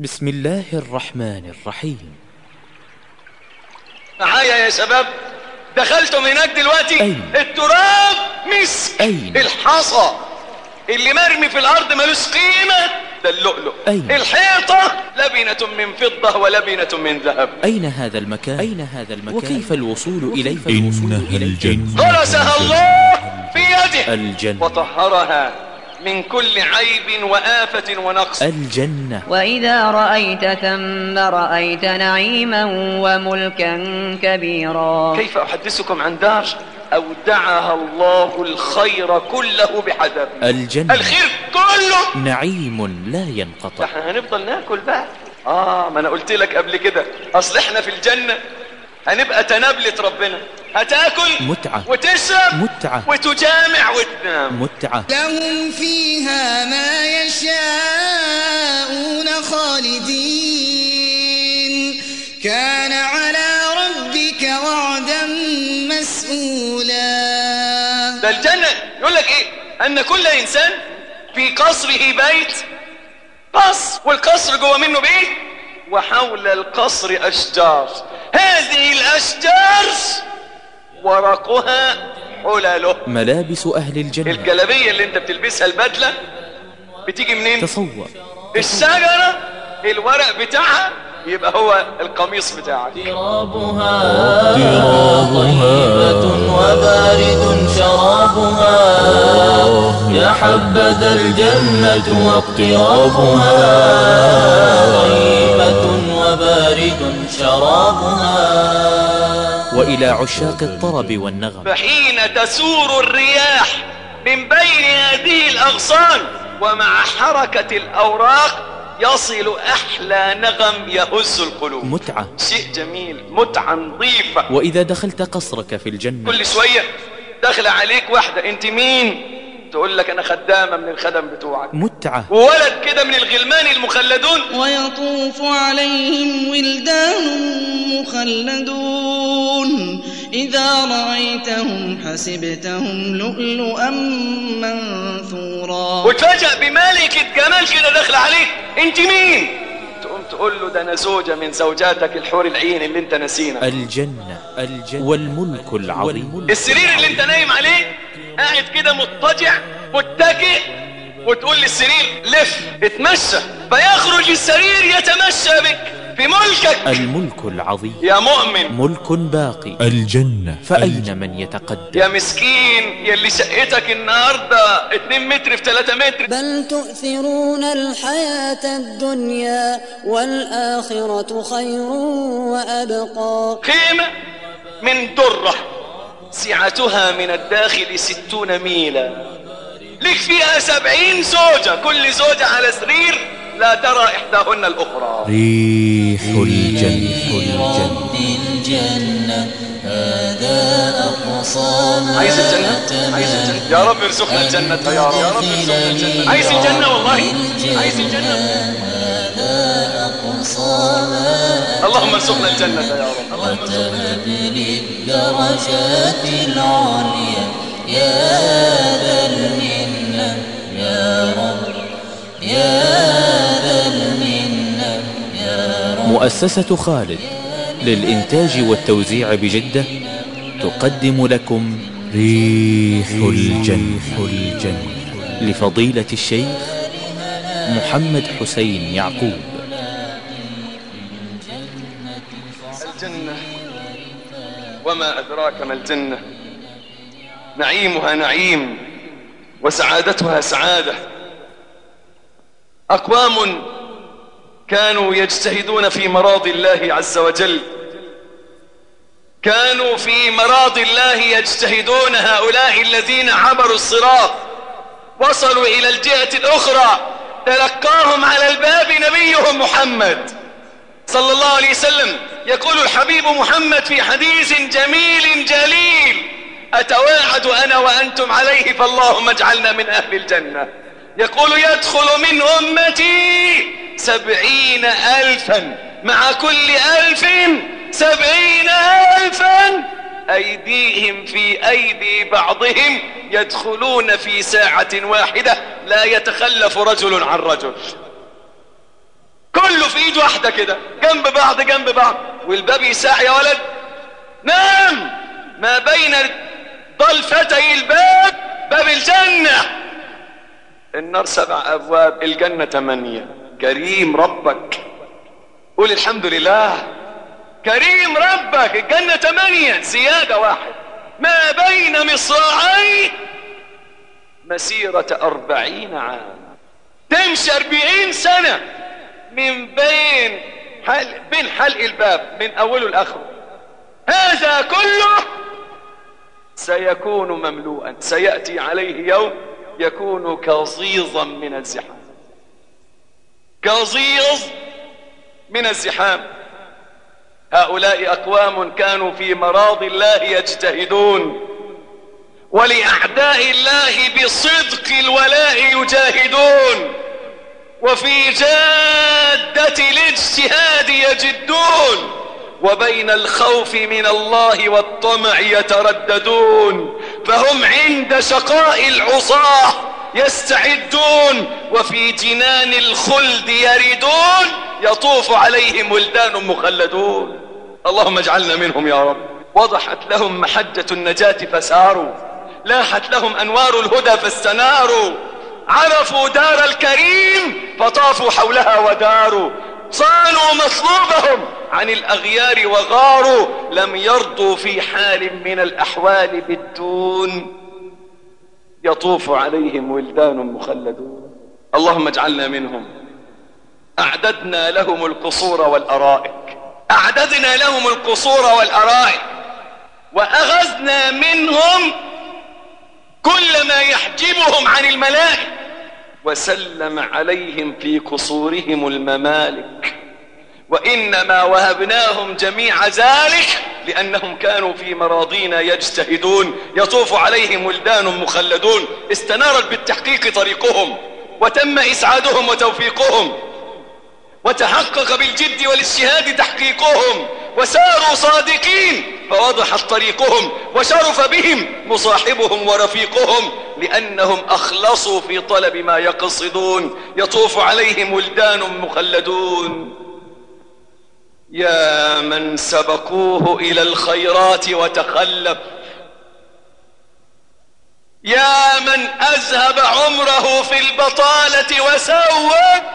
بسم الله الرحمن الرحيم معايا يا شباب دخلتم هناك دلوقتي أين؟ التراب مسك أين؟ الحصى اللي مرمي في الأرض ملوش قيمة ده اللؤلؤ أين؟ الحيطة لبنة من فضة ولبنة من ذهب أين هذا المكان؟ أين هذا المكان؟ وكيف الوصول إليه؟ إنها الجنة غرسها الله في يده الجنة وطهرها من كل عيب وآفة ونقص. الجنة. وإذا رأيت ثم رأيت نعيما وملكا كبيرا. كيف أحدثكم عن دار أودعها الله الخير كله بحذر؟ الجنة. الخير كله. نعيم لا ينقطع. إحنا هنفضل نأكل بقى. آه ما أنا قلت لك قبل كده أصل إحنا في الجنة. هنبقى تنابلة ربنا. هتاكل متعة. وتشرب متعة. وتجامع وتنام. متعة. لهم فيها ما يشاءون خالدين. كان على ربك وعدا مسئولا ده الجنة. يقول لك إيه؟ أن كل إنسان في قصره بيت. قصر والقصر جوه منه بيت وحول القصر أشجار. هذه الأشجار ورقها حلله ملابس أهل الجنة. الجلابية اللي انت بتلبسها البدلة بتيجي منين؟ تصور. الشجرة الورق بتاعها يبقى هو القميص بتاعك. اضطرابها طيبة وبارد شرابها. يا حبذا الجنة واقترابها. طيبة وبارد شرابها. وإلى عشاق الطرب والنغم. فحين تسور الرياح من بين هذه الأغصان ومع حركة الأوراق يصل أحلى نغم يهز القلوب. متعة. شيء جميل متعة نظيفة. وإذا دخلت قصرك في الجنة. كل شوية داخلة عليك واحدة أنت مين؟ تقول لك أنا خدامة من الخدم بتوعك. متعة. وولد كده من الغلمان المخلدون. ويطوف عليهم ولدان مخلدون. إذا رأيتهم حسبتهم لؤلؤا منثورا. وتفاجأ بملكة جمال كده داخلة عليك. أنت مين؟ تقوم تقول له ده أنا زوجة من زوجاتك الحور العين اللي أنت نسينا. الجنة الجنة والملك العظيم. السرير اللي أنت نايم عليه قاعد كده مضطجع متكئ وتقول للسرير لف اتمشى فيخرج السرير يتمشى بك في ملكك. الملك العظيم. يا مؤمن. ملك باقي. الجنة. فأين من يتقدم؟ يا مسكين يلي شقتك النهاردة 2 متر في 3 متر. بل تؤثرون الحياة الدنيا والآخرة خير وأبقى. خيمة من درة. سعتها من الداخل ستون ميلا. لك فيها سبعين زوجة. كل زوجة على سرير. لا ترى إحداهن الأخرى. ريح الجنة. الجنة رب الجنة. هذا أقصى عايز الجنة. عايز الجنة. يا رب ارزقنا الجنة. يا رب. يا رب ارزقنا الجنة. عايز الجنة والله. عايز الجنة. هذا أقصى اللهم ارزقنا الجنة يا رب. اللهم ارزقنا تبلي الدرجات العليا. يا ذا المنة يا رب يا ذا المنة يا رب. مؤسسة خالد للإنتاج والتوزيع بجدة تقدم لكم ريح الجنة الجنة. لفضيلة الشيخ محمد حسين يعقوب. وما أدراك ما الجنة. نعيمها نعيم وسعادتها سعادة. أقوام كانوا يجتهدون في مراضي الله عز وجل. كانوا في مراضي الله يجتهدون هؤلاء الذين عبروا الصراط. وصلوا إلى الجهة الأخرى. تلقاهم على الباب نبيهم محمد. صلى الله عليه وسلم يقول الحبيب محمد في حديث جميل جليل أتواعد أنا وأنتم عليه؟ فاللهم اجعلنا من أهل الجنة. يقول يدخل من أمتي سبعين ألفا. مع كل ألف سبعين ألفا. أيديهم في أيدي بعضهم يدخلون في ساعة واحدة. لا يتخلف رجل عن رجل. كله في ايد واحدة كده جنب بعض جنب بعض. والباب يساع يا ولد. نام. ما بين ضلفتي الباب باب الجنة. النار سبع أبواب الجنة ثمانية. كريم ربك. قول الحمد لله. كريم ربك الجنة ثمانية. زيادة واحد. ما بين مصراعي مسيرة أربعين عام. تمشي أربعين سنة. من بين حل بين حلق الباب من أوله لآخره. هذا كله سيكون مملوءا. سيأتي عليه يوم يكون كظيظا من الزحام. كظيظ من الزحام. هؤلاء أقوام كانوا في مراض الله يجتهدون ولأعداء الله بصدق الولاء يجاهدون. وفي جادة الاجتهاد يجدون وبين الخوف من الله والطمع يترددون فهم عند شقاء العصاة يستعدون وفي جنان الخلد يردون يطوف عليهم ولدان مخلدون. اللهم اجعلنا منهم يا رب. وضحت لهم محجة النجاة فساروا لاحت لهم أنوار الهدى فاستناروا. عرفوا دار الكريم فطافوا حولها وداروا. صانوا مطلوبهم عن الأغيار وغاروا. لم يرضوا في حال من الأحوال بالدون. يطوف عليهم ولدان مخلدون. اللهم اجعلنا منهم. أعددنا لهم القصور والأرائك. أعددنا لهم القصور والأرائك. وأغزنا منهم كل ما يحجبهم عن الملائكة. وسلم عليهم في قصورهم الممالك. وإنما وهبناهم جميع ذلك لأنهم كانوا في مراضينا يجتهدون. يطوف عليهم ولدان مخلدون. استنارت بالتحقيق طريقهم. وتم إسعادهم وتوفيقهم. وتحقق بالجد والاجتهاد تحقيقهم وساروا صادقين فوضحت طريقهم وشرف بهم مصاحبهم ورفيقهم لأنهم أخلصوا في طلب ما يقصدون. يطوف عليهم ولدان مخلدون. يا من سبقوه إلى الخيرات وتخلف. يا من أذهب عمره في البطالة وسوى.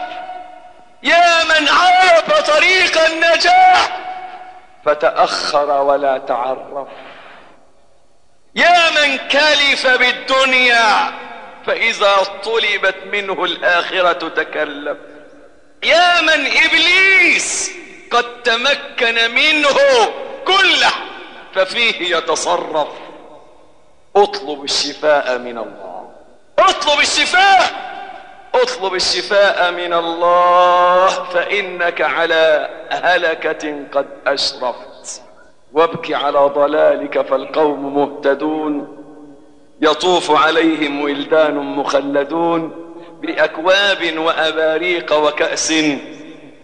يا من عرف طريق النجاح فتأخر ولا تعرف. يا من كلف بالدنيا فإذا طلبت منه الآخرة تكلف. يا من إبليس قد تمكن منه كله ففيه يتصرف. اطلب الشفاء من الله. اطلب الشفاء اطلب الشفاء من الله فإنك على هلكة قد أشرفت. وابك على ضلالك فالقوم مهتدون. يطوف عليهم ولدان مخلدون بأكواب وأباريق وكأس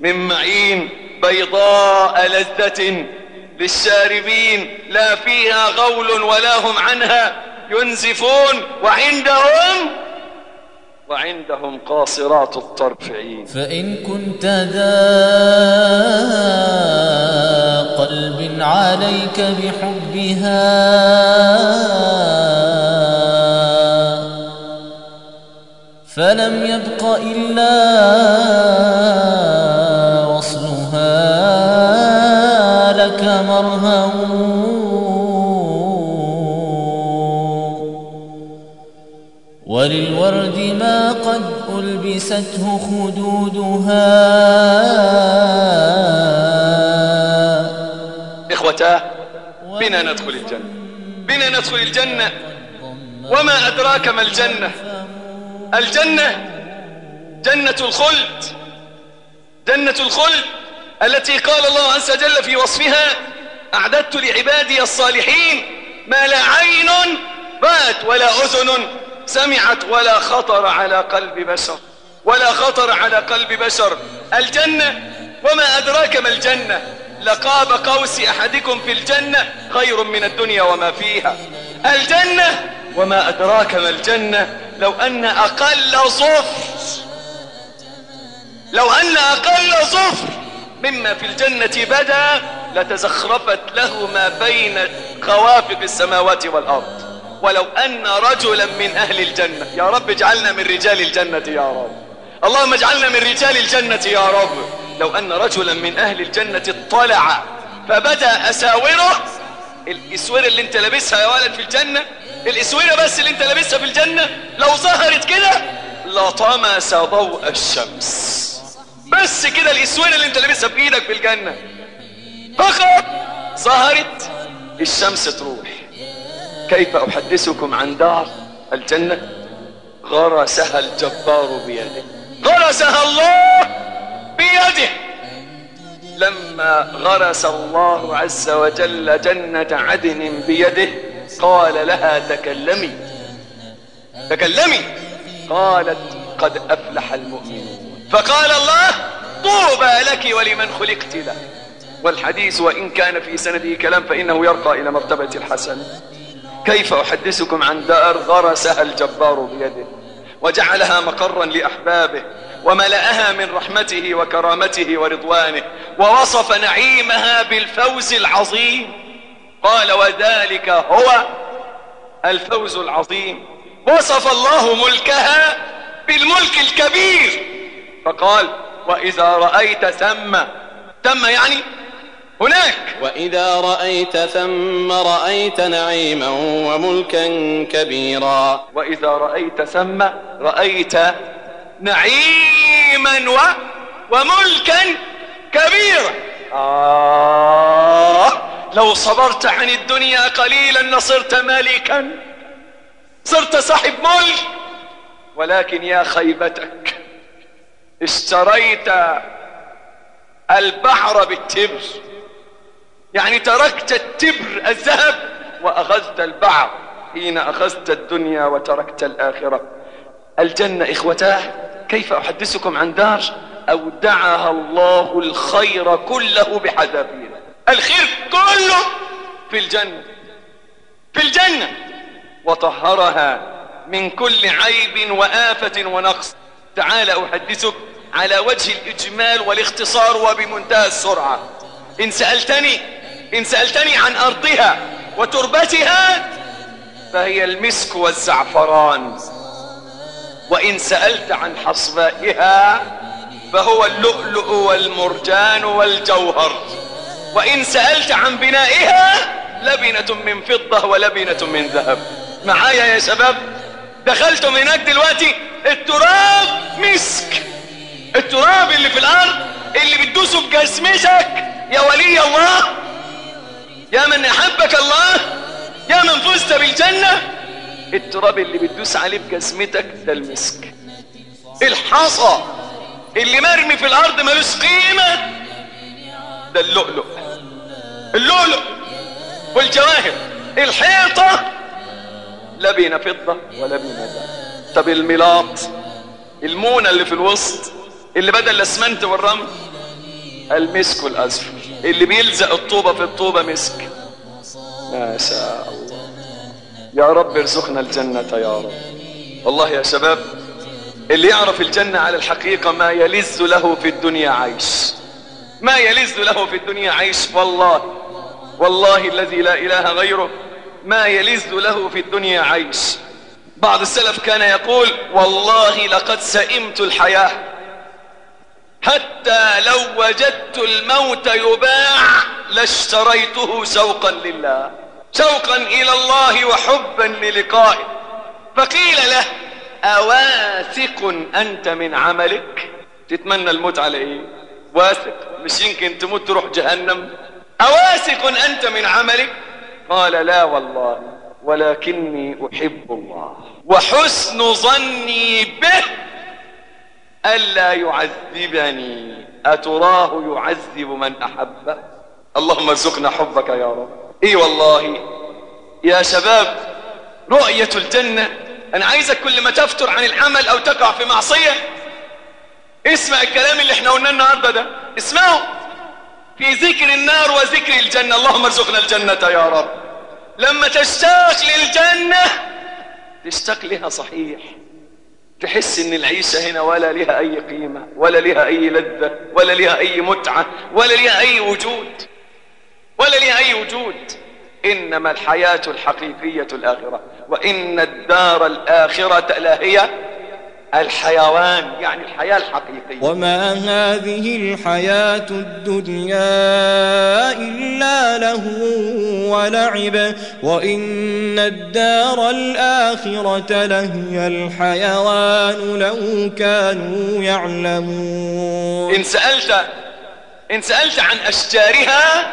من معين بيضاء لذة للشاربين. لا فيها غول ولا هم عنها ينزفون وعندهم وعندهم قاصرات الطرف عين فإن كنت ذا قلب عليك بحبها فلم يبق إلا وصلها لك مرهم. وللورد ما قد ألبسته خدودها. إخوتاه بنا ندخل الجنة. بنا ندخل الجنة. وما أدراك ما الجنة؟ الجنة جنة الخلد. جنة الخلد التي قال الله عز وجل في وصفها أعددت لعبادي الصالحين ما لا عين رأت ولا أذن سمعت ولا خطر على قلب بشر ولا خطر على قلب بشر. الجنة وما أدراك ما الجنة؟ لقاب قوس أحدكم في الجنة خير من الدنيا وما فيها. الجنة وما أدراك ما الجنة؟ لو أن أقل صفر لو أن أقل صفر مما في الجنة بدا لتزخرفت له ما بين خوافق السماوات والأرض. ولو أن رجلا من أهل الجنة. يا رب اجعلنا من رجال الجنة يا رب. اللهم اجعلنا من رجال الجنة يا رب. لو أن رجلا من أهل الجنة اطلع فبدأ أساوره. الإسورة اللي انت لابسها يا ولد في الجنة الإسورة بس اللي انت لابسها في الجنة لو ظهرت كده لطمس ضوء الشمس. بس كده الإسورة اللي انت لابسها في إيدك في الجنة. فقط ظهرت الشمس تروح. كيف أحدثكم عن دار الجنة؟ غرسها الجبار بيده. غرسها الله بيده. لما غرس الله عز وجل جنة عدن بيده قال لها تكلمي. تكلمي. قالت قد أفلح المؤمنون. فقال الله طوبى لك ولمن خلقت له والحديث وإن كان في سنده كلام فإنه يرقى إلى مرتبة الحسن. كيف أحدثكم عن دار غرسها الجبار بيده وجعلها مقرا لأحبابه وملأها من رحمته وكرامته ورضوانه ووصف نعيمها بالفوز العظيم قال وذلك هو الفوز العظيم وصف الله ملكها بالملك الكبير فقال وإذا رأيت ثم ثم يعني هناك. وإذا رأيت ثم رأيت نعيما وملكا كبيرا. وإذا رأيت ثم رأيت نعيما و وملكا كبيرا. آه. لو صبرت عن الدنيا قليلا لصرت ملكا صرت صاحب ملك. ولكن يا خيبتك اشتريت البحر بالتبر. يعني تركت التبر الذهب وأخذت البعض حين أخذت الدنيا وتركت الآخرة. الجنة إخوتاه كيف أحدثكم عن دار؟ أودعها الله الخير كله بحذافيره الخير كله في الجنة في الجنة. وطهرها من كل عيب وآفة ونقص. تعال أحدثك على وجه الإجمال والاختصار وبمنتهى السرعة. إن سألتني إن سألتني عن أرضها وتربتها فهي المسك والزعفران. وإن سألت عن حصبائها فهو اللؤلؤ والمرجان والجوهر. وإن سألت عن بنائها لبنة من فضة ولبنة من ذهب. معايا يا شباب دخلتم هناك دلوقتي التراب مسك. التراب اللي في الأرض اللي بتدوسه بجسمتك يا ولي الله يا من أحبك الله يا من فزت بالجنة. التراب اللي بتدوس عليه بجسمتك ده المسك. الحصى اللي مرمي في الأرض ملوش قيمة ده اللؤلؤ. اللؤلؤ والجواهر. الحيطة لبن فضة ولبن ذهب طب الملاط المونة اللي في الوسط اللي بدل الأسمنت والرمل المسك الأزفر اللي بيلزق الطوبة في الطوبة مسك. ما شاء الله. يا رب ارزقنا الجنة يا رب. والله يا شباب اللي يعرف الجنة على الحقيقة ما يلذ له في الدنيا عيش. ما يلذ له في الدنيا عيش والله والله الذي لا إله غيره ما يلذ له في الدنيا عيش. بعض السلف كان يقول والله لقد سئمت الحياة. حتى لو وجدت الموت يباع لاشتريته شوقا لله. شوقا إلى الله وحبا للقائه فقيل له أواثق أنت من عملك؟ تتمنى الموت على إيه واثق مش يمكن تموت تروح جهنم. أواثق أنت من عملك؟ قال لا والله ولكني أحب الله. وحسن ظني به ألا يعذبني؟ أتراه يعذب من أحبه اللهم ارزقنا حبك يا رب. إي والله. يا شباب رؤية الجنة أنا عايزك كل ما تفتر عن العمل أو تقع في معصية اسمع الكلام اللي إحنا قلناه النهاردة ده. اسمعوا في ذكر النار وذكر الجنة. اللهم ارزقنا الجنة يا رب. لما تشتاق للجنة تشتاق لها صحيح. تحس إن العيشة هنا ولا لها أي قيمة ولا لها أي لذة ولا لها أي متعة ولا لها أي وجود ولا لها أي وجود. إنما الحياة الحقيقية الآخرة وإن الدار الآخرة لهي الحيوان يعني الحياة الحقيقية. وما هذه الحياة الدنيا إلا له ولعب وإن الدار الآخرة لهي الحيوان لو كانوا يعلمون. إن سألت إن سألت عن أشجارها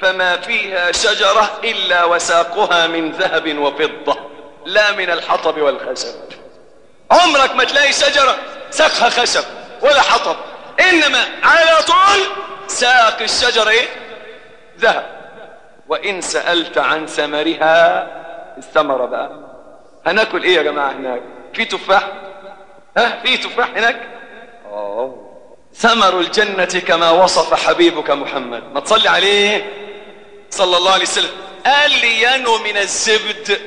فما فيها شجرة إلا وساقها من ذهب وفضة لا من الحطب والخشب. عمرك ما تلاقي شجرة ساقها خشب ولا حطب إنما على طول ساق الشجرة إيه؟ ذهب. وإن سألت عن ثمرها الثمرة بقى. هناكل إيه يا جماعة هناك؟ في تفاح؟ ها؟ في تفاح هناك؟ أوه. ثمر الجنة كما وصف حبيبك محمد. ما تصلي عليه؟ صلى الله عليه وسلم. قال لي ينو من الزبد.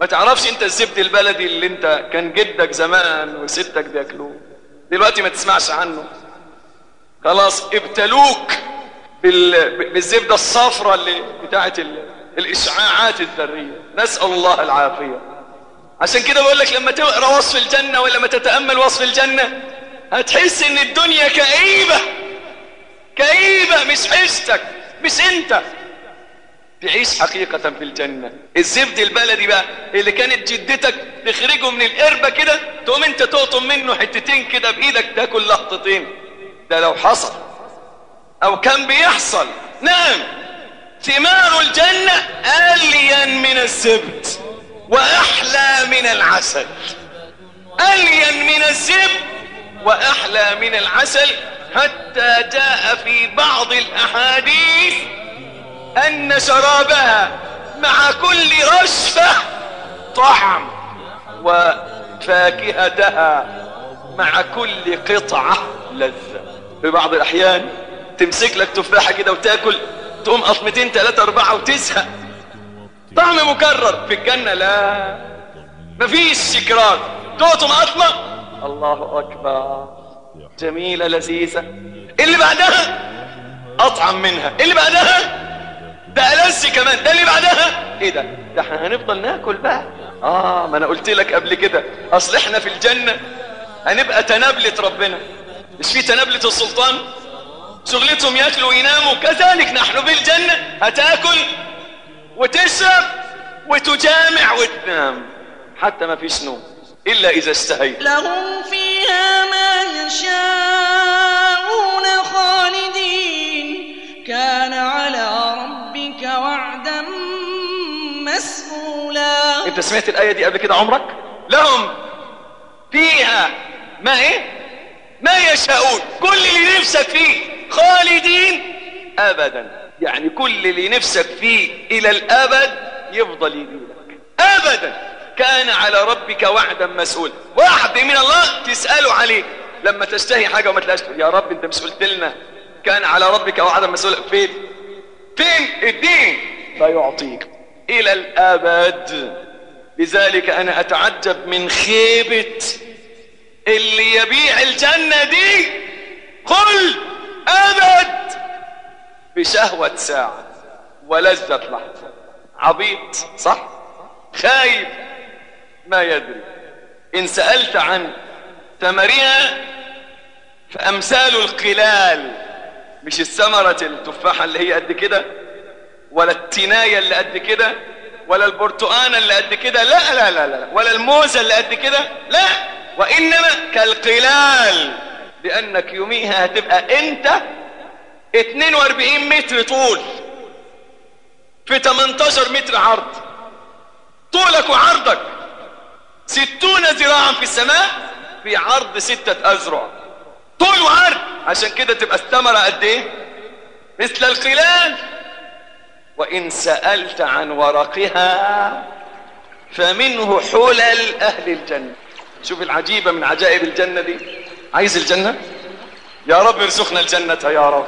ما تعرفش انت الزبد البلدي اللي انت كان جدك زمان وستك بياكلوه دلوقتي ما تسمعش عنه. خلاص ابتلوك بال... بالزبدة الصفراء اللي بتاعت ال... الإشعاعات الذرية. نسأل الله العافية. عشان كده بقول لك لما تقرأ وصف الجنة ولما تتأمل وصف الجنة هتحس إن الدنيا كئيبة. كئيبة مش عيشتك مش انت. تعيش حقيقة في الجنة. الزبد البلدي بقى اللي كانت جدتك تخرجه من القربة كده تقوم انت تقطم منه حتتين كده بإيدك تاكل لقطتين. ده لو حصل أو كان بيحصل. نعم. ثمار الجنة أليا من الزبد وأحلى من العسل. أليا من الزبد وأحلى من العسل. حتى جاء في بعض الأحاديث أن شرابها مع كل رشفة طعم وفاكهتها مع كل قطعة لذة. في بعض الأحيان تمسك لك تفاحة كده وتاكل تقوم قطمتين ثلاثة أربعة وتزهق. طعم مكرر في الجنة لا. مفيش تكرار تقطم قطمة الله أكبر. جميلة لذيذة. اللي بعدها أطعم منها. اللي بعدها ده ألذ كمان ده اللي بعدها. إيه ده؟ ده إحنا هنفضل ناكل بقى. آه ما أنا قلت لك قبل كده أصل إحنا في الجنة هنبقى تنابلة ربنا. مش في تنابلة السلطان؟ شغلتهم ياكلوا ويناموا. كذلك نحن في الجنة هتاكل وتشرب وتجامع وتنام حتى ما فيش نوم إلا إذا استهيت. لهم فيها ما يشاءون انت سمعت الآية دي قبل كده عمرك؟ لهم فيها ما إيه؟ ما يشاءون. كل اللي نفسك فيه خالدين ابدا. يعني كل اللي نفسك فيه إلى الأبد يفضل يجيلك. ابدا. كان على ربك وعدا مسؤولا وعد من الله تسأله عليه. لما تشتهي حاجة وما تلاقيش يا رب أنت مش قلت لنا كان على ربك وعدا مسؤولا فين؟ فين؟ الدين. فيعطيك. إلى الأبد. لذلك أنا أتعجب من خيبة اللي يبيع الجنة دي. قل أبد بشهوة ساعة ولذة لحظة. عبيط صح؟ خايب ما يدري. إن سألت عن ثمرها فأمثال القلال مش الثمرة التفاحة اللي هي قد كده ولا التناية اللي قد كده ولا البرتقانة اللي قد كده لا لا لا لا ولا الموزة اللي قد كده لا. وإنما كالقلال لأنك يوميها هتبقى أنت 42 متر طول في 18 متر عرض. طولك وعرضك ستون ذراعا في السماء في عرض ستة أذرع. طول وعرض. عشان كده تبقى الثمرة قد إيه؟ مثل القلال. وإن سألت عن ورقها فمنه حلل أهل الجنة. شوف العجيبة من عجائب الجنة دي. عايز الجنة؟ يا رب ارزقنا الجنة يا رب.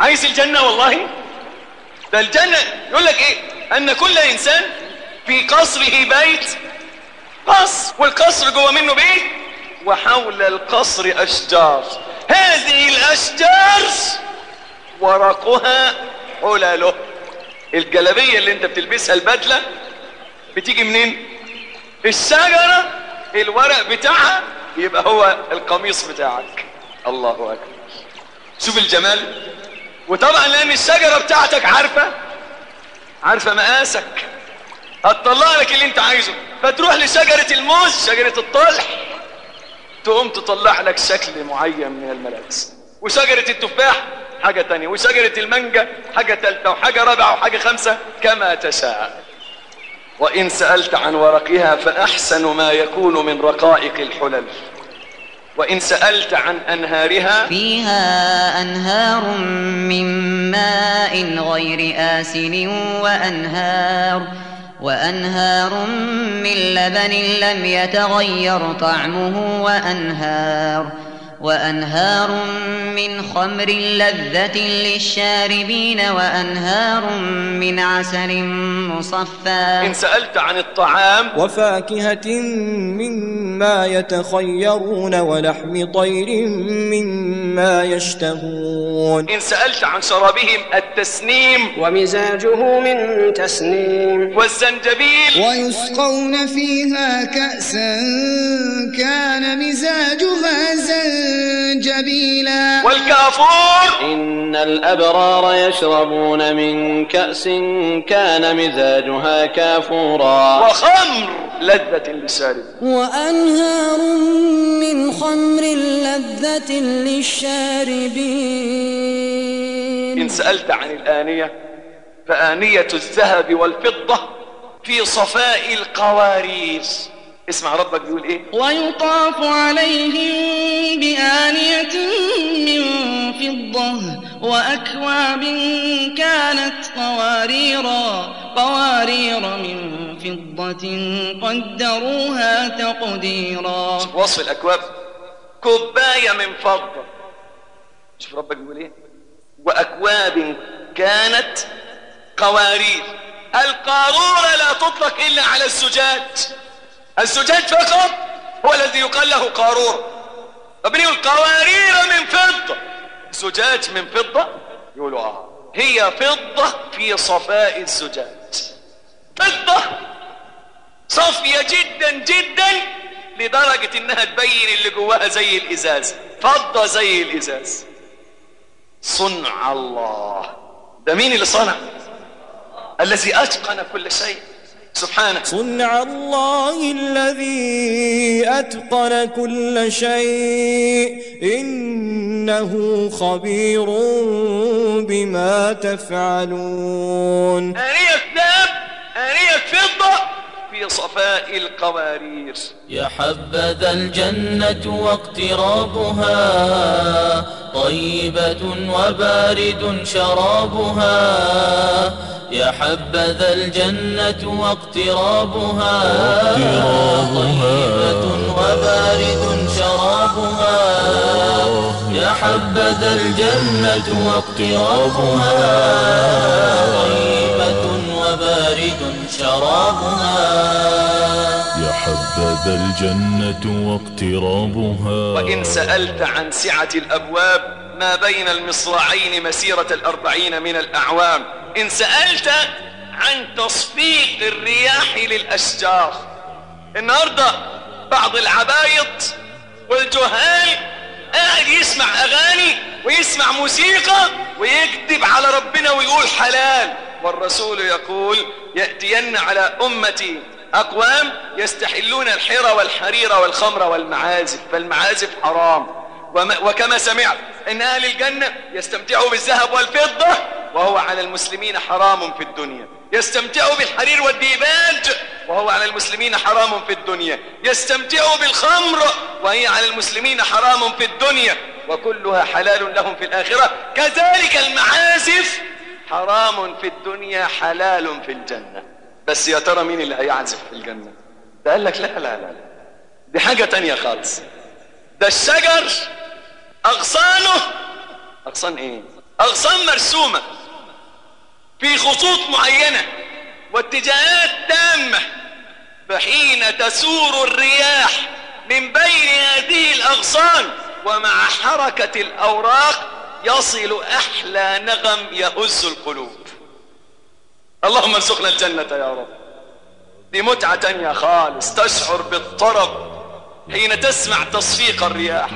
عايز الجنة والله؟ ده الجنة. يقول لك إيه؟ أن كل إنسان في قصره بيت. قصر والقصر جوه منه بيت وحول القصر أشجار. هذه الأشجار ورقها حلله. الجلابية اللي انت بتلبسها البدلة بتيجي منين؟ الشجرة الورق بتاعها يبقى هو القميص بتاعك. الله أكبر. شوف الجمال. وطبعا لأن الشجرة بتاعتك عارفة عارفة مقاسك. هتطلع لك اللي انت عايزه. فتروح لشجرة الموز شجرة الطلح تقوم تطلع لك شكل معين من الملابس. وشجرة التفاح حاجة تانية. وشجرة المانجا حاجة تالتة وحاجة رابعة وحاجة خمسة كما تشاء. وإن سألت عن ورقها فأحسن ما يكون من رقائق الحلل. وإن سألت عن أنهارها فيها أنهار من ماء غير آسن وأنهار وأنهار من لبن لم يتغير طعمه وأنهار. وأنهار من خمر لذة للشاربين وأنهار من عسل مصفى. إن سألت عن الطعام وفاكهة مما يتخيرون ولحم طير مما يشتهون. إن سألت عن شرابهم التسنيم ومزاجه من تسنيم. والزنجبيل ويسقون فيها كأسا كان مزاجها زنجبيلا والكافور. إن الأبرار يشربون من كأس كان مزاجها كافورا. وخمر لذة للشارب وأنهار من خمر لذة للشاربين. إن سألت عن الآنية فآنية الذهب والفضة في صفاء القوارير. اسمع ربك بيقول إيه؟ ويطاف عليهم بآنية من فضة وأكواب كانت قواريرا قوارير من فضة قدروها تقديرا. وصف الأكواب. كوباية من فضة. شوف ربك بيقول إيه؟ وأكواب كانت قوارير. القارورة لا تطلق إلا على الزجاج. الزجاج فقط هو الذي يقال له قارورة طب يقول قوارير من فضة. زجاج من فضة؟ يقولوا آه. هي فضة في صفاء الزجاج. فضة! صافية جدا جدا لدرجة إنها تبين اللي جواها زي الإزاز. فضة زي الإزاز. صنع الله. ده مين اللي صنع؟ الذي أتقن كل شيء. سبحانه صنع الله الذي أتقن كل شيء. إنه خبير بما تفعلون. آنية ذهب آنية فضة صفاء القوارير. يا حبذا الجنة واقترابها طيبة وبارد شرابها. يا حبذا الجنة واقترابها طيبة وبارد شرابها. يا حبذا الجنة واقترابها طيبة شرابها يا حبذا الجنة واقترابها. وإن سألت عن سعة الأبواب ما بين المصراعين مسيرة الأربعين من الأعوام؟ إن سألت عن تصفيق الرياح للأشجار. النهاردة بعض العبايط والجهال قاعد يسمع أغاني ويسمع موسيقى ويكذب على ربنا ويقول حلال. والرسول يقول يأتين على أمتي أقوام يستحلون الحرى والحرير والخمر والمعازف فالمعازف حرام. وكما سمعت إن أهل الجنة يستمتعوا بالذهب والفضة وهو على المسلمين حرام في الدنيا. يستمتعوا بالحرير والديباج وهو على المسلمين حرام في الدنيا. يستمتعوا بالخمر وهي على المسلمين حرام في الدنيا. وكلها حلال لهم في الآخرة. كذلك المعازف حرام في الدنيا حلال في الجنة. بس يا ترى مين اللي هيعزف في الجنة؟ ده قال لك لا لا لا. دي حاجة تانية خالص. ده الشجر أغصانه. أغصان إيه؟ أغصان مرسومة. في خطوط معينة واتجاهات تامة. فحين تسور الرياح من بين هذه الأغصان ومع حركة الأوراق يصل أحلى نغم يهز القلوب. اللهم ارزقنا الجنة يا رب. دي متعة تانية خالص تشعر بالطرب حين تسمع تصفيق الرياح.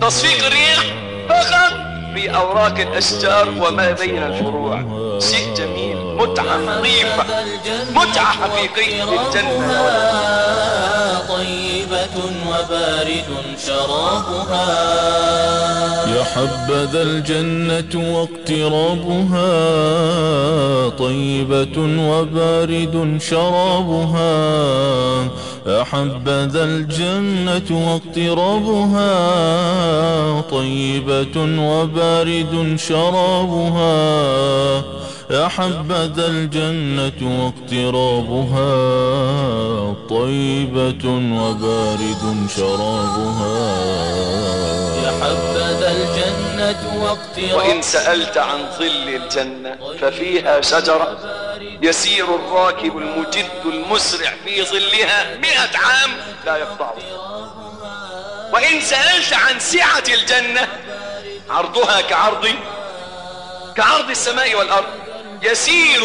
تصفيق الرياح فقط في أوراق الأشجار وما بين الفروع. شيء جميل متعة نظيفة متعة حقيقية للجنة طيبة وبارد شرابها. يا حبذا الجنة واقترابها. طيبة وبارد شرابها. يا حبذا الجنة واقترابها. طيبة وبارد شرابها. يا حبذا الجنة واقترابها طيبة وبارد شرابها. يا حبذا الجنة واقترابها وإن سألت عن ظل الجنة ففيها شجرة يسير الراكب المجد المسرع في ظلها مئة عام لا يقطعه وإن سألت عن سعة الجنة عرضها كعرض كعرض السماء والأرض. يسير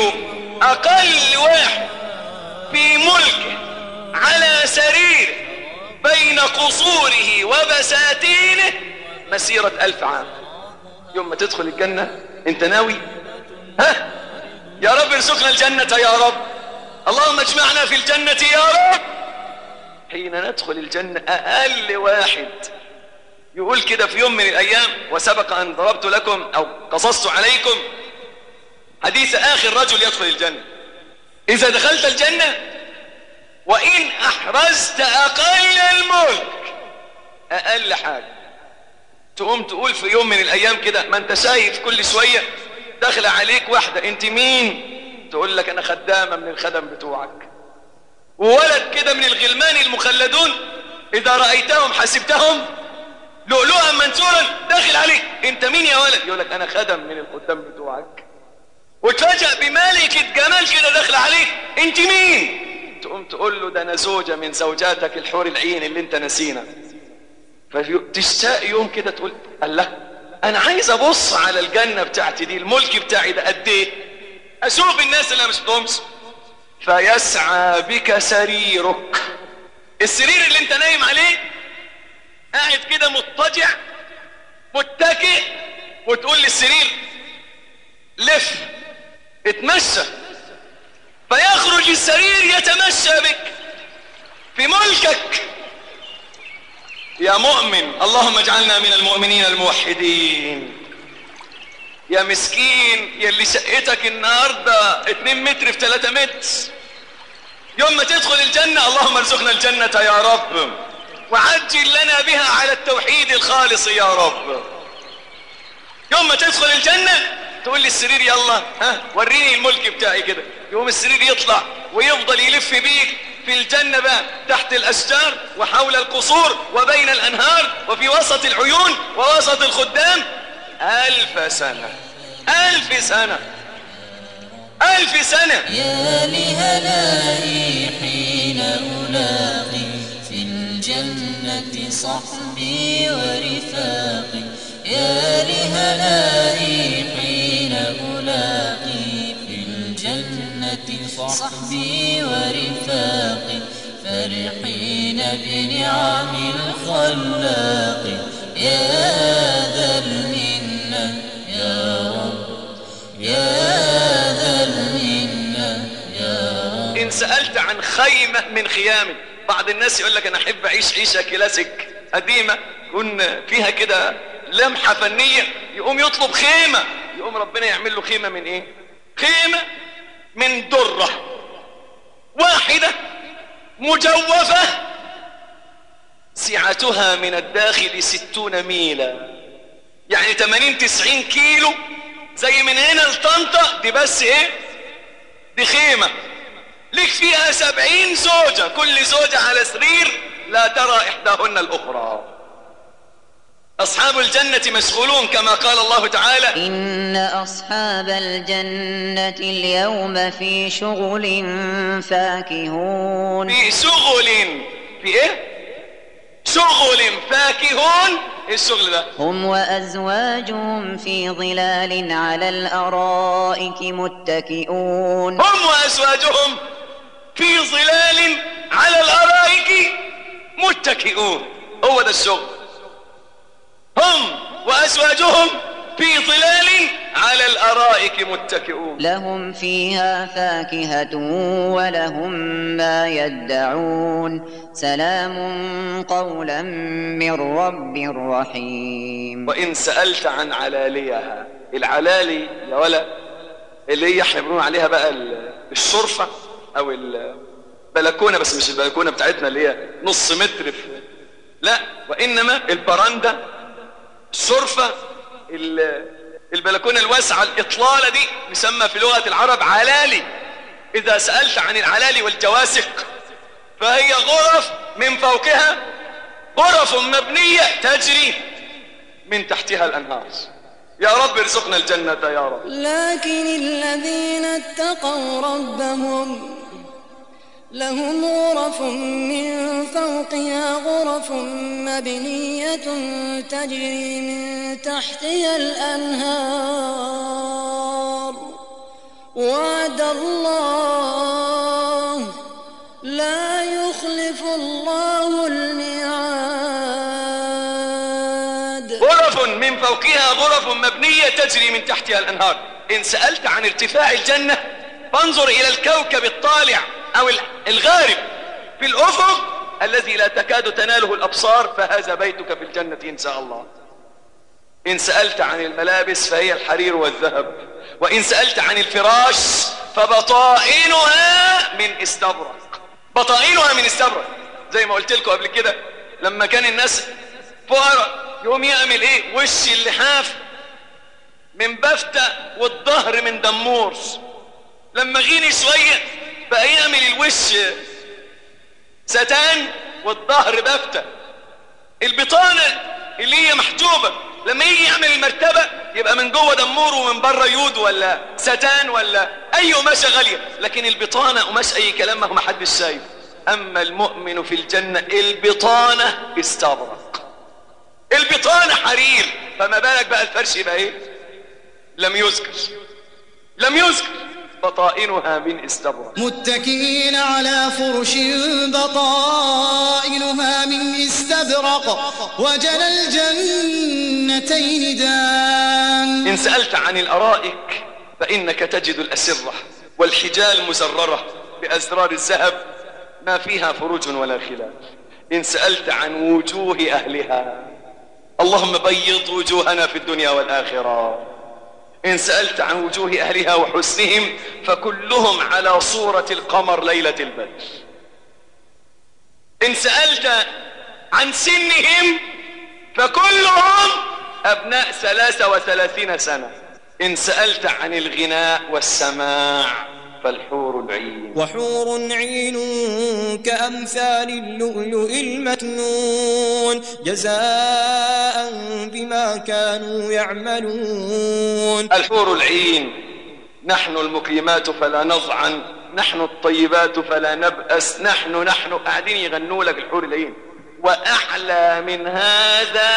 أقل واحد في ملكه على سريره بين قصوره وبساتينه مسيرة ألف عام. يوم ما تدخل الجنة أنت ناوي؟ ها؟ يا رب ارزقنا الجنة يا رب. اللهم اجمعنا في الجنة يا رب. حين ندخل الجنة أقل واحد. يقول كده في يوم من الأيام وسبق أن ضربت لكم أو قصصت عليكم حديث آخر رجل يدخل الجنة. إذا دخلت الجنة وإن أحرزت أقل الملك. أقل حاجة. تقوم تقول في يوم من الأيام كده ما أنت شايف كل شوية داخل عليك واحدة. أنت مين؟ تقول لك أنا خدامة من الخدم بتوعك. وولد كده من الغلمان المخلدون إذا رأيتهم حسبتهم لؤلؤا منثورا داخل عليك. أنت مين يا ولد؟ يقول لك أنا خدم من الخدام بتوعك. وتفاجأ بملكة جمال كده داخل عليك. أنت مين؟ تقوم تقول له ده أنا زوجة من زوجاتك الحور العين اللي أنت نسينا. فتشتاق يوم كده تقول الله أنا عايز أبص على الجنة بتاعتي دي الملك بتاعي ده قد إيه؟ أشوف الناس اللي مش شفتهمش فيسعى بك سريرك. السرير اللي انت نايم عليه قاعد كده مضطجع متكئ وتقول للسرير لف. اتمشى. فيخرج السرير يتمشى بك في ملكك. يا مؤمن اللهم اجعلنا من المؤمنين الموحدين. يا مسكين يلي شقتك النهاردة 2 متر في 3 متر. يوم ما تدخل الجنة اللهم ارزقنا الجنة يا رب. وعجل لنا بها على التوحيد الخالص يا رب. يوم ما تدخل الجنة تقول لي السرير يلا ها وريني الملك بتاعي كده. يوم السرير يطلع ويفضل يلف بيك في الجنة بقى تحت الأشجار وحول القصور وبين الأنهار وفي وسط العيون ووسط الخدام. ألف سنة ألف سنة ألف سنة. يا لهلائي حين ألاقي في الجنة صحبي ورفاقي. يا لهلائي حين ألاقي في الجنة صحبي ورفاقي فرحين بنعم الخلاق يا ذا المنة يا رب يا ذا المنة يا رب إن سألت عن خيمة من خيامه بعض الناس يقول لك أنا أحب أعيش عيشة كلاسيك قديمة يكون فيها كده لمحة فنية يقوم يطلب خيمة. يقوم ربنا يعمل له خيمة من إيه؟ خيمة من درة واحدة مجوفة سعتها من الداخل ستون ميلا. يعني 80 90 كيلو. زي من هنا لطنطا دي بس إيه؟ دي خيمة. ليك فيها سبعين زوجة. كل زوجة على سرير لا ترى إحداهن الأخرى. أصحاب الجنة مشغولون كما قال الله تعالى إن أصحاب الجنة اليوم في شغل فاكهون. في شغل في إيه؟ شغل فاكهون. إيه الشغل ده؟ هم وأزواجهم في ظلال على الأرائك متكئون. هم وأزواجهم في ظلال على الأرائك متكئون. هو ده الشغل. هم وأزواجهم في ظلال على الأرائك متكئون. لهم فيها فاكهة ولهم ما يدعون. سلام قولا من رب رحيم. وإن سألت عن علاليها العلالي يا ولا اللي هي إحنا بنقول عليها بقى ال- الشرفة أو البلكونة بس مش البلكونة بتاعتنا اللي هي نص متر في لا وإنما البرندة الشرفة ال- البلكونة الواسعة الإطلالة دي يسمى في لغة العرب علالي. إذا سألت عن العلالي والجواسق فهي غرف من فوقها غرف مبنية تجري من تحتها الأنهار. يا رب ارزقنا الجنة يا رب. لكن الذين اتقوا ربهم لهم غرف من فوقها غرف مبنية تجري من تحتها الأنهار. وعد الله لا يخلف الله الميعاد. غرف من فوقها غرف مبنية تجري من تحتها الأنهار. إن سألت عن ارتفاع الجنة فانظر إلى الكوكب الطالع. أو الغارب في الأفق الذي لا تكاد تناله الأبصار فهذا بيتك في الجنة إن شاء الله. إن سألت عن الملابس فهي الحرير والذهب. وإن سألت عن الفراش فبطائنها من استبرق. بطائنها من استبرق. زي ما قلت لكم قبل كده لما كان الناس فقراء يقوم يعمل إيه؟ وش اللحاف من بفتة والظهر من دمور. لما غيني شوية بقى يعمل الوش ستان والظهر بفتة. البطانة اللي هي محجوبة لما يجي يعمل المرتبة يبقى من جوه دمور ومن بره يود ولا ستان ولا أي قماشة غالية. لكن البطانة قماش أي كلام ما هو شايف أما المؤمن في الجنة البطانة استبرق. البطانة حرير. فما بالك بقى الفرش يبقى إيه؟ لم يذكر. لم يذكر. بطائنها من استبرق. متكئين على فرش بطائنها من استبرق. وجنى الجنتين دان. إن سألت عن الأرائك فإنك تجد الأسرة والحجال مزررة بأزرار الذهب ما فيها فروج ولا خلاف. إن سألت عن وجوه أهلها اللهم بيض وجوهنا في الدنيا والآخرة. إن سألت عن وجوه أهلها وحسنهم فكلهم على صورة القمر ليلة البدر. إن سألت عن سنهم فكلهم أبناء ثلاثة وثلاثين سنة. إن سألت عن الغناء والسماع فالحور العين. وحور عين كأمثال اللؤلؤ المكنون جزاء بما كانوا يعملون. الحور العين. نحن المقيمات فلا نضعن نحن الطيبات فلا نبأس نحن نحن. قاعدين يغنوا لك الحور العين. وأحلى من هذا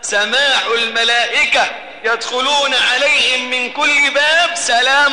سماع الملائكة يدخلون عليهم من كل باب سلام.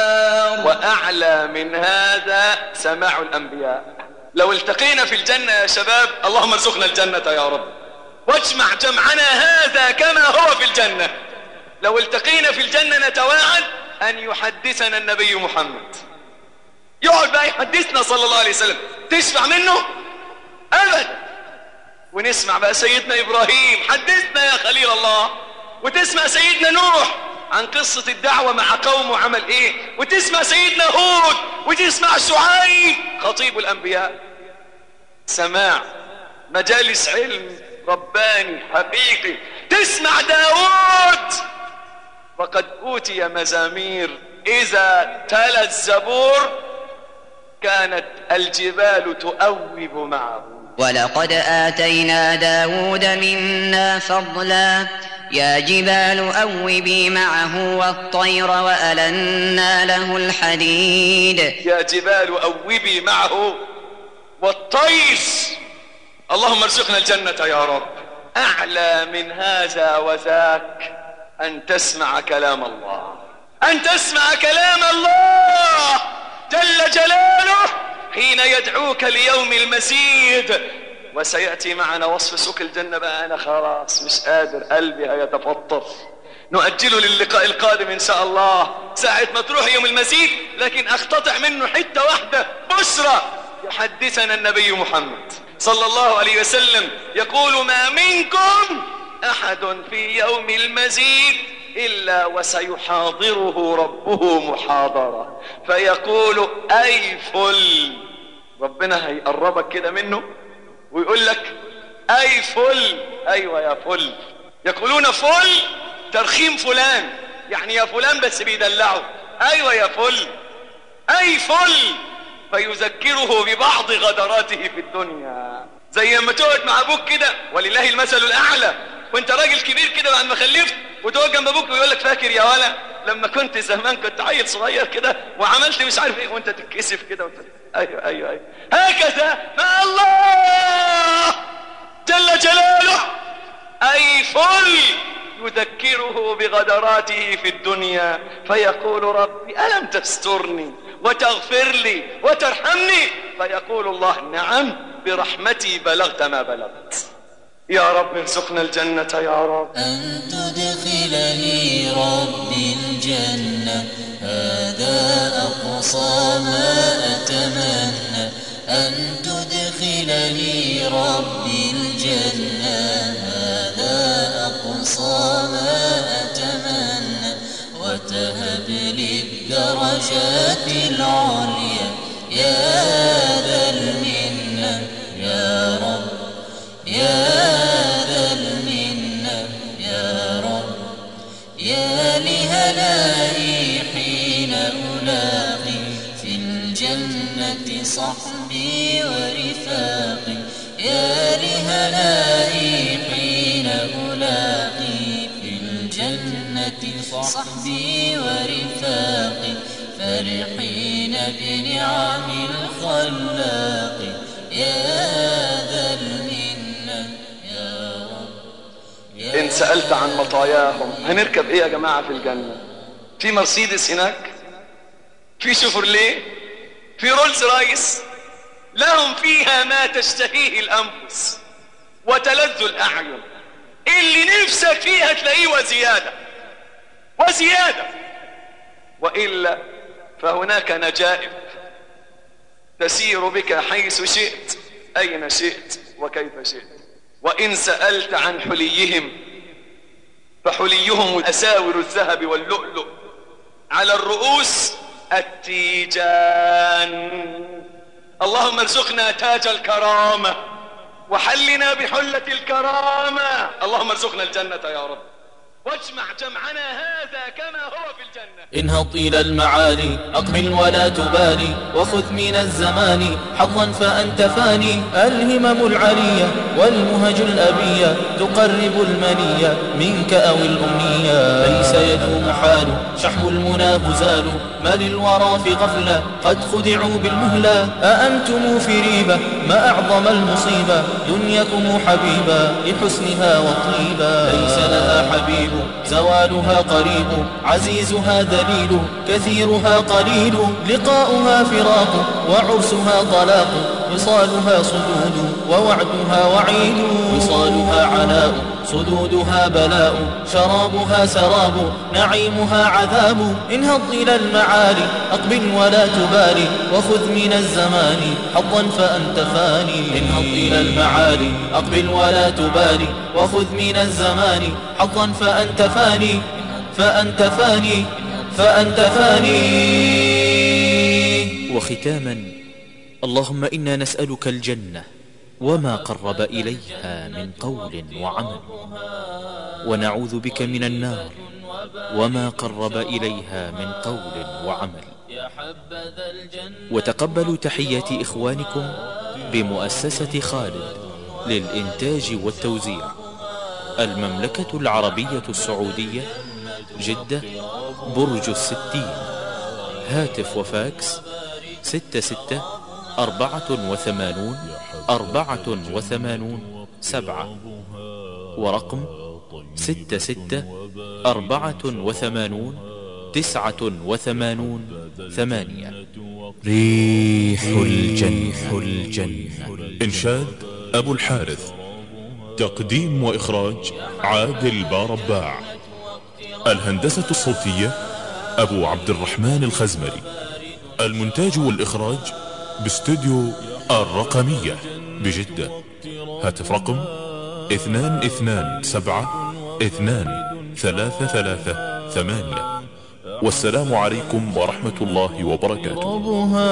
وأعلى من هذا. سماع الأنبياء. لو التقينا في الجنة يا شباب اللهم ارزقنا الجنة يا رب. واجمع جمعنا هذا كما هو في الجنة. لو التقينا في الجنة نتواعد أن يحدثنا النبي محمد. يقعد بقى يحدثنا صلى الله عليه وسلم. تشفع منه؟ أبدا ونسمع بقى سيدنا إبراهيم. حدثنا يا خليل الله. وتسمع سيدنا نوح. عن قصة الدعوة مع قومه عمل إيه؟ وتسمع سيدنا هود وتسمع شعيب خطيب الأنبياء. سماع مجالس علم رباني حقيقي. تسمع داود. وقد أوتي مزامير. إذا تلا الزبور كانت الجبال تؤوب معه. ولقد آتينا داود منا فضلا. يا جبال أوبي معه والطير وألنا له الحديد. يا جبال أوبي معه والطير. اللهم ارزقنا الجنة يا رب. أعلى من هذا وذاك أن تسمع كلام الله. أن تسمع كلام الله. جل جلاله حين يدعوك ليوم المزيد. وسيأتي معنا وصف سوق الجنة بقى. أنا خلاص مش قادر قلبي هيتفطر نؤجله للقاء القادم إن شاء الله. ساعة ما تروح يوم المزيد لكن أقتطع منه حتة واحدة. بشرى! يحدثنا النبي محمد صلى الله عليه وسلم يقول ما منكم أحد في يوم المزيد إلا وسيحاضره ربه محاضرة. فيقول أي فل. ربنا هيقربك كده منه. ويقول لك أي فل. أيوة يا فل. يقولون فل ترخيم فلان. يعني يا فلان بس بيدلعه. أيوة يا فل. أي فل. فيذكره ببعض غدراته في الدنيا. زي ما تقعد مع أبوك كده ولله المثل الأعلى. وأنت راجل كبير كده بعد ما خلفت وتقعد جنب أبوك ويقول لك فاكر يا ولا لما كنت زمان كنت عيل صغير كده وعملت مش عارف إيه وأنت تتكسف كده وأنت أيوه أيوه أيوه. هكذا مع الله جل جلاله. أي فل يذكره بغدراته في الدنيا فيقول ربي ألم تسترني وتغفر لي وترحمني؟ فيقول الله نعم برحمتي بلغت ما بلغت. يا رب ارزقنا الجنة يا رب. أن تدخلني ربي الجنة هذا أقصى ما أتمنى أن تدخلني ربي الجنة. هذا أقصى ما أتمنى وتهب لي الدرجات العليا. يا ذا صحبي ورفاقي يا لهلائي حين ألاقي في الجنة صحبي ورفاقي فرحين بنعم الخلاق. يا ذا المنة يا رب إن سألت عن مطاياهم هنركب إيه يا جماعة في الجنة؟ في مرسيدس هناك؟ في شيفروليه في رولز رايس لهم فيها ما تشتهيه الأنفس وتلذ الأعين. اللي نفسك فيها تلاقيه وزيادة وزيادة. وإلا فهناك نجائب تسير بك حيث شئت أين شئت وكيف شئت. وإن سألت عن حليهم فحليهم أساور الذهب واللؤلؤ. على الرؤوس التيجان. اللهم ارزقنا تاج الكرامة وحلنا بحلة الكرامة. اللهم ارزقنا الجنة يا رب. واجمع جمعنا هذا كما هو في الجنة. انهض إلى المعالي أقبل ولا تبالي وخذ من الزمان حظا فأنت فاني. الهمم العلية والمهج الأبية تقرب المنية منك أو الأمنية ليس يدوم حال شحم المنى بزال ما للورى في غفلة قد خدعوا بالمهلة أأنتم في ريبة ما أعظم المصيبة دنياكم حبيبا لحسنها وطيبا ليس لها حبيب زوالها قريب عزيزها ذليل كثيرها قليل لقاؤها فراق وعرسها طلاق وصالها صدود ووعدها وعيد وصالها عناء صدودها بلاء شرابها سراب نعيمها عذاب. انهض إلى المعالي أقبل ولا تبالي وخذ من الزمان حظا فأنت فاني. انهض إلى المعالي أقبل ولا تبالي وخذ من الزمان حظا فأنت فاني. فأنت فاني فأنت فاني. وختاما اللهم إنا نسألك الجنة. وما قرب إليها من قول وعمل. ونعوذ بك من النار. وما قرب إليها من قول وعمل. وتقبلوا تحيات إخوانكم بمؤسسة خالد للإنتاج والتوزيع. المملكة العربية السعودية جدة برج الستين. هاتف وفاكس ستة ستة أربعة وثمانون أربعة وثمانون سبعة. ورقم ستة ستة أربعة وثمانون تسعة وثمانون ثمانية. ريح الجنة. الجنة إنشاد أبو الحارث. تقديم وإخراج عادل بارباع. الهندسة الصوتية أبو عبد الرحمن الخزمري. المونتاج والإخراج باستوديو الرقمية. بجدة. هاتف رقم اثنان اثنان سبعة اثنان ثلاثة ثلاثة ثمانية. والسلام عليكم ورحمة الله وبركاته. شرابها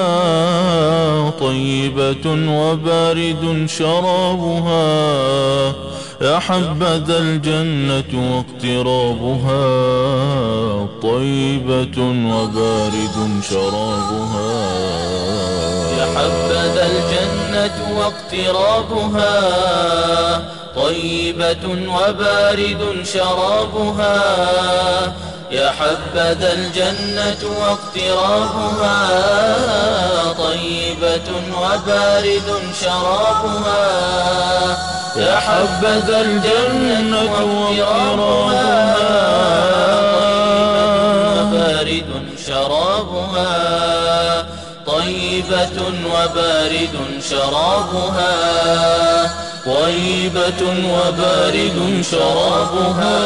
طيبة وبارد شرابها. يا حبذا الجنة واقترابها. طيبة وبارد شرابها. يا حبذا الجنة واقترابها طيبة وبارد شرابها. يا حبذا الجنة واقترابها طيبة وبارد شرابها. يا حبذا الجنة واقترابها وبارد شرابها. طيبة وبارد شرابها طيبة وبارد شرابها.